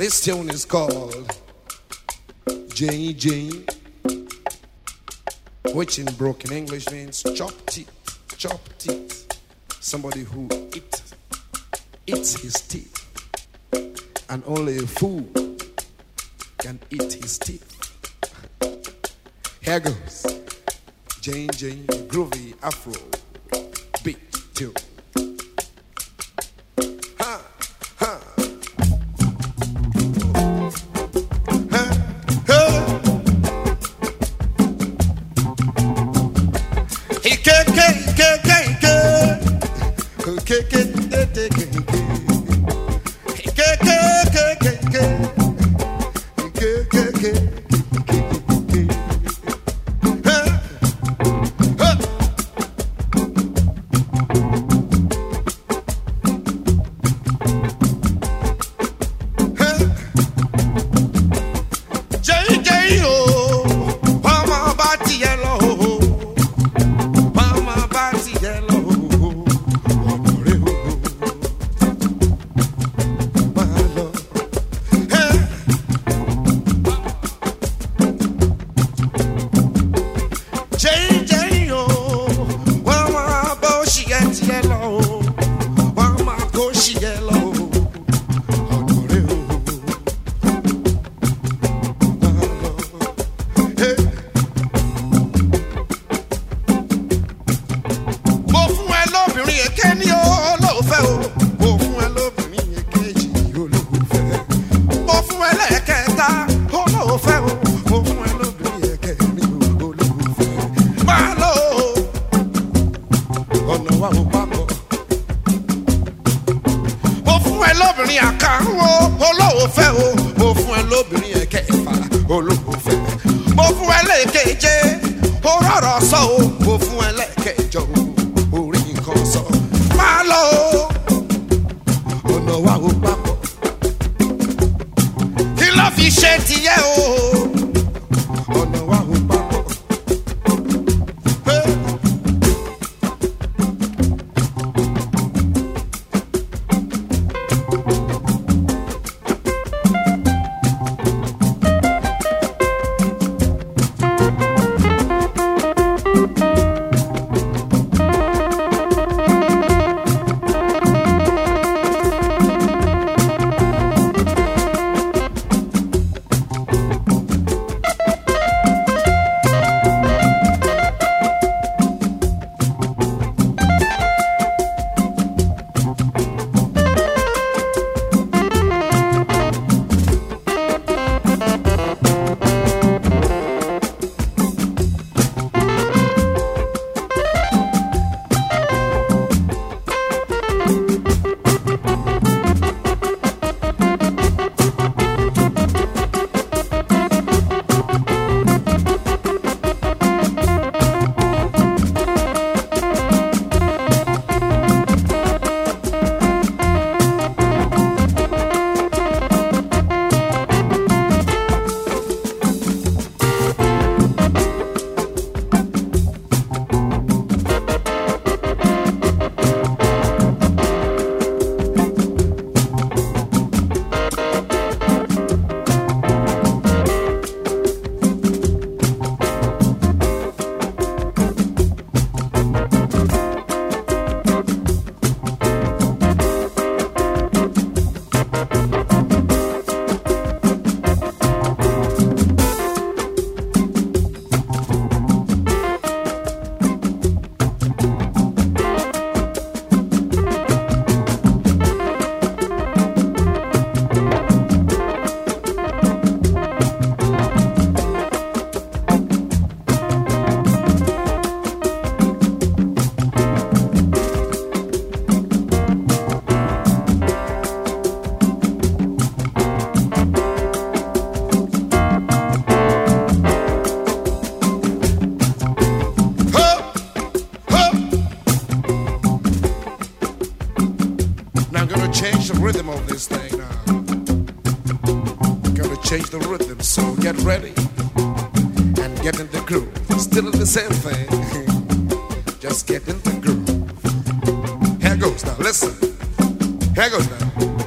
This tune is called Jane Jane, which in broken English means chop teeth, chop teeth. Somebody who eat, eats his teeth. And only a fool can eat his teeth. Here goes Jane Jane, groovy Afro beat tune. Jẹ́yìn mo fún ẹ lóbìnrin o. Mo fún ẹ lóbìnrin èkejì olóòfẹ́. Mo fún o. Mo fún ẹ lóbìnrin èkẹrin olóòfẹ́. Máa lọ ọ̀nà wa ò papọ̀ mo fún ẹ lóbìnrin àkàrún o kí ló fi ṣe tìyẹ o this thing now. Gotta change the rhythm, so get ready and get in the groove. Still in the same thing. Just get in the groove. Here goes now, listen. Here goes now.